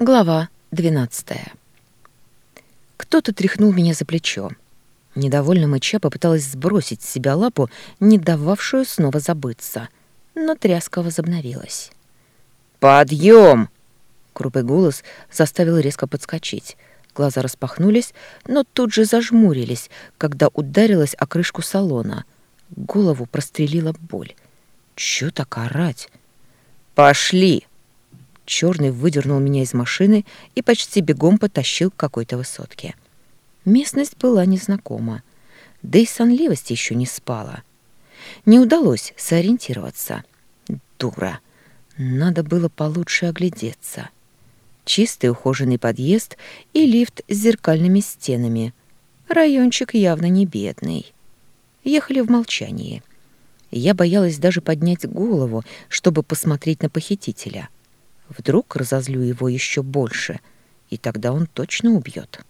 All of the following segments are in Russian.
Глава двенадцатая. Кто-то тряхнул меня за плечо. Недовольно мыча попыталась сбросить с себя лапу, не дававшую снова забыться, но тряска возобновилась. «Подъем!» Крупый голос заставил резко подскочить. Глаза распахнулись, но тут же зажмурились, когда ударилась о крышку салона. Голову прострелила боль. Чё так орать? «Пошли!» Черный выдернул меня из машины и почти бегом потащил к какой-то высотке. Местность была незнакома, да и сонливость еще не спала. Не удалось сориентироваться. Дура. Надо было получше оглядеться. Чистый ухоженный подъезд и лифт с зеркальными стенами. Райончик явно не бедный. Ехали в молчании. Я боялась даже поднять голову, чтобы посмотреть на похитителя — Вдруг разозлю его еще больше, и тогда он точно убьет.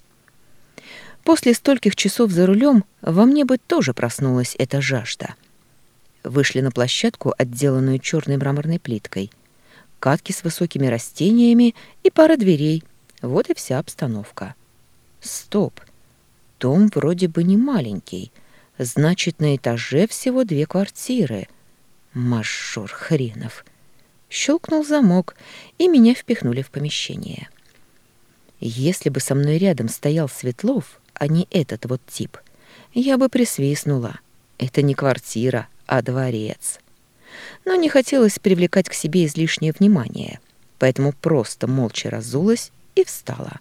После стольких часов за рулем во мне бы тоже проснулась эта жажда. Вышли на площадку, отделанную черной мраморной плиткой. Катки с высокими растениями и пара дверей. Вот и вся обстановка. Стоп. Дом вроде бы не маленький. Значит, на этаже всего две квартиры. Мажор хренов. Щелкнул замок, и меня впихнули в помещение. Если бы со мной рядом стоял Светлов, а не этот вот тип, я бы присвистнула. Это не квартира, а дворец. Но не хотелось привлекать к себе излишнее внимание, поэтому просто молча разулась и встала.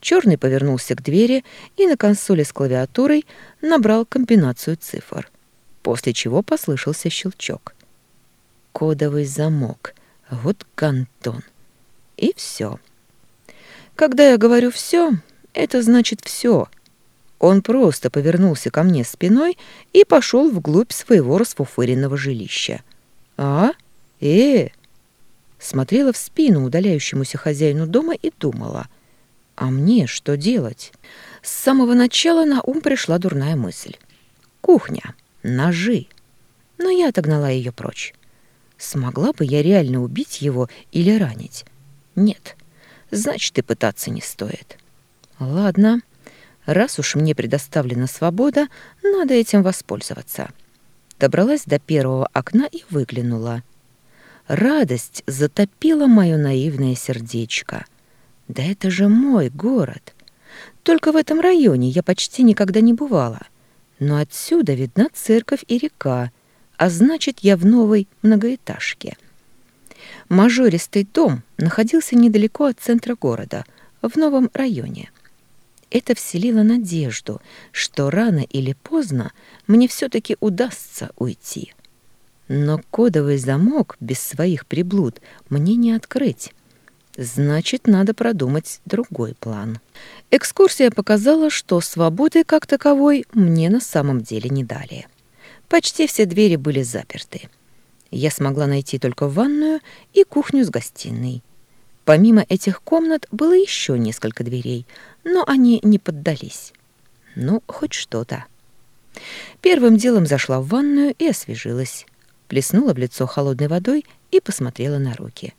Черный повернулся к двери и на консоли с клавиатурой набрал комбинацию цифр, после чего послышался щелчок кодовый замок. Вот кантон. И все. Когда я говорю «все», это значит «все». Он просто повернулся ко мне спиной и пошел вглубь своего расфуфыренного жилища. «А? Э!» Смотрела в спину удаляющемуся хозяину дома и думала. «А мне что делать?» С самого начала на ум пришла дурная мысль. «Кухня. Ножи». Но я отогнала ее прочь. Смогла бы я реально убить его или ранить? Нет. Значит, и пытаться не стоит. Ладно. Раз уж мне предоставлена свобода, надо этим воспользоваться. Добралась до первого окна и выглянула. Радость затопила мое наивное сердечко. Да это же мой город. Только в этом районе я почти никогда не бывала. Но отсюда видна церковь и река, а значит, я в новой многоэтажке. Мажористый дом находился недалеко от центра города, в новом районе. Это вселило надежду, что рано или поздно мне все-таки удастся уйти. Но кодовый замок без своих приблуд мне не открыть. Значит, надо продумать другой план. Экскурсия показала, что свободы как таковой мне на самом деле не дали. Почти все двери были заперты. Я смогла найти только ванную и кухню с гостиной. Помимо этих комнат было еще несколько дверей, но они не поддались. Ну, хоть что-то. Первым делом зашла в ванную и освежилась. Плеснула в лицо холодной водой и посмотрела на руки.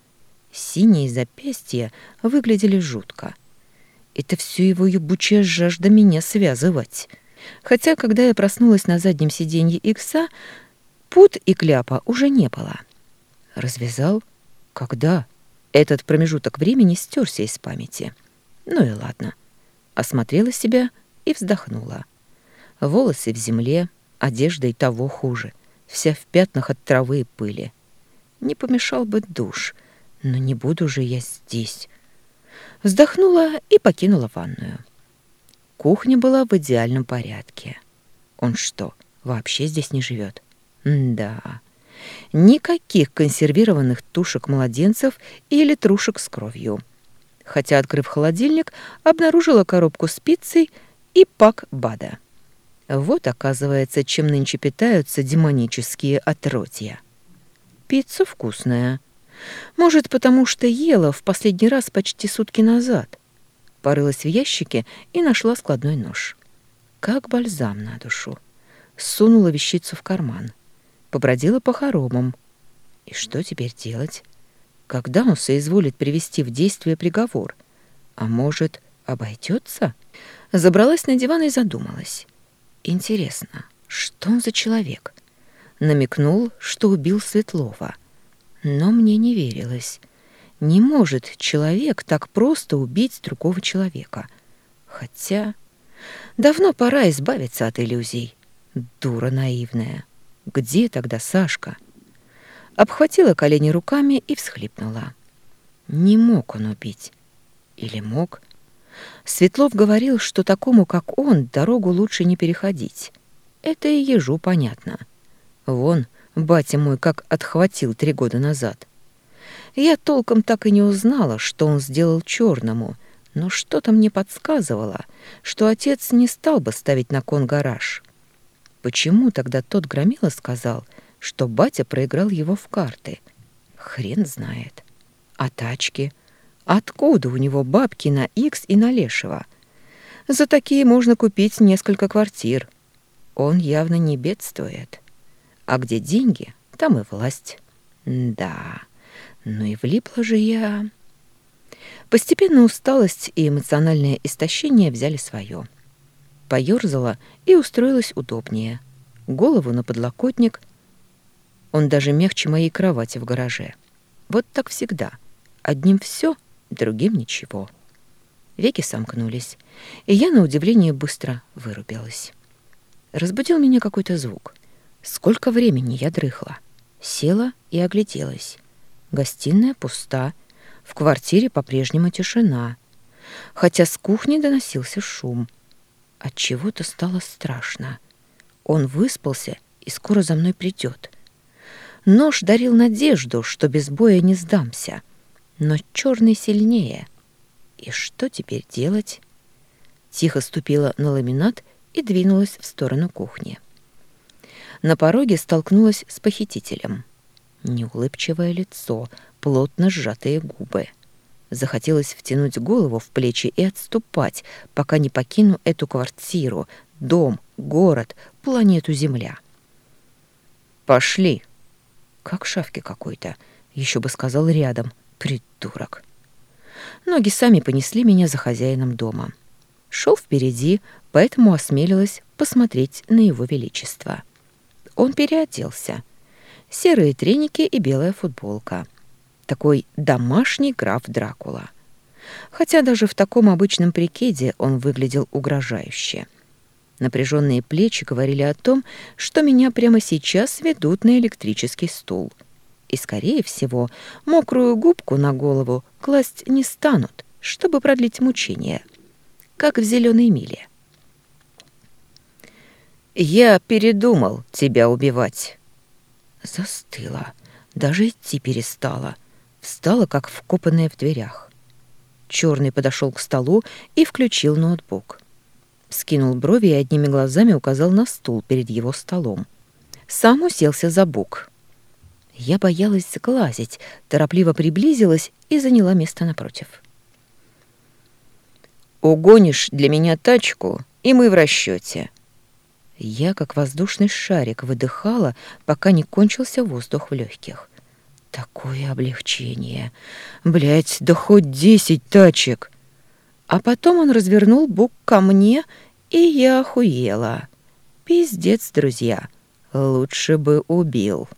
Синие запястья выглядели жутко. Это все его ебучая жажда меня связывать. Хотя, когда я проснулась на заднем сиденье Икса, пут и кляпа уже не было. Развязал? Когда? Этот промежуток времени стерся из памяти. Ну и ладно. Осмотрела себя и вздохнула. Волосы в земле, одежда и того хуже. Вся в пятнах от травы и пыли. Не помешал бы душ, но не буду же я здесь. Вздохнула и покинула ванную. Кухня была в идеальном порядке. Он что, вообще здесь не живет? да. Никаких консервированных тушек младенцев или трушек с кровью. Хотя, открыв холодильник, обнаружила коробку с пиццей и пак БАДа. Вот, оказывается, чем нынче питаются демонические отродья. Пицца вкусная. Может, потому что ела в последний раз почти сутки назад. Порылась в ящике и нашла складной нож. Как бальзам на душу. Сунула вещицу в карман. Побродила по хоромам. И что теперь делать? Когда он соизволит привести в действие приговор? А может, обойдется? Забралась на диван и задумалась. Интересно, что он за человек? Намекнул, что убил Светлова. Но мне не верилось. Не может человек так просто убить другого человека. Хотя давно пора избавиться от иллюзий. Дура наивная. Где тогда Сашка? Обхватила колени руками и всхлипнула. Не мог он убить. Или мог? Светлов говорил, что такому, как он, дорогу лучше не переходить. Это и ежу понятно. Вон, батя мой как отхватил три года назад. Я толком так и не узнала, что он сделал черному, но что-то мне подсказывало, что отец не стал бы ставить на кон гараж. Почему тогда тот громила сказал, что батя проиграл его в карты? Хрен знает. А тачки? Откуда у него бабки на Икс и на Лешего? За такие можно купить несколько квартир. Он явно не бедствует. А где деньги, там и власть. Да, ну и влипла же я. Постепенно усталость и эмоциональное истощение взяли свое. Поёрзала и устроилась удобнее. Голову на подлокотник. Он даже мягче моей кровати в гараже. Вот так всегда. Одним все, другим ничего. Веки сомкнулись, и я, на удивление, быстро вырубилась. Разбудил меня какой-то звук. Сколько времени я дрыхла. Села и огляделась. Гостиная пуста, в квартире по-прежнему тишина, хотя с кухни доносился шум. От чего-то стало страшно. Он выспался и скоро за мной придет. Нож дарил надежду, что без боя не сдамся, но черный сильнее. И что теперь делать? Тихо ступила на ламинат и двинулась в сторону кухни. На пороге столкнулась с похитителем. Неулыбчивое лицо, плотно сжатые губы. Захотелось втянуть голову в плечи и отступать, пока не покину эту квартиру, дом, город, планету Земля. «Пошли!» Как шавки какой-то, еще бы сказал рядом, придурок. Ноги сами понесли меня за хозяином дома. Шел впереди, поэтому осмелилась посмотреть на его величество. Он переоделся. Серые треники и белая футболка. Такой домашний граф Дракула. Хотя даже в таком обычном прикиде он выглядел угрожающе. Напряженные плечи говорили о том, что меня прямо сейчас ведут на электрический стул. И, скорее всего, мокрую губку на голову класть не станут, чтобы продлить мучения. Как в зеленой миле. «Я передумал тебя убивать». Застыла, даже идти перестала. Встала, как вкопанная в дверях. Черный подошел к столу и включил ноутбук. Скинул брови и одними глазами указал на стул перед его столом. Сам уселся за бук. Я боялась сглазить, торопливо приблизилась и заняла место напротив. «Угонишь для меня тачку, и мы в расчете. Я, как воздушный шарик, выдыхала, пока не кончился воздух в легких. Такое облегчение. Блять, да хоть десять тачек. А потом он развернул бук ко мне, и я охуела. Пиздец, друзья. Лучше бы убил.